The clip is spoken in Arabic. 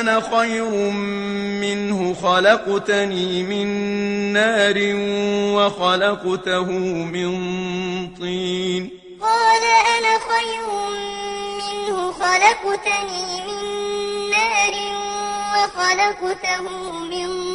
أنا خير منه خلقتني من نار وخلقته من طين. قال أنا خير منه خلقتني من نار وخلقته من طين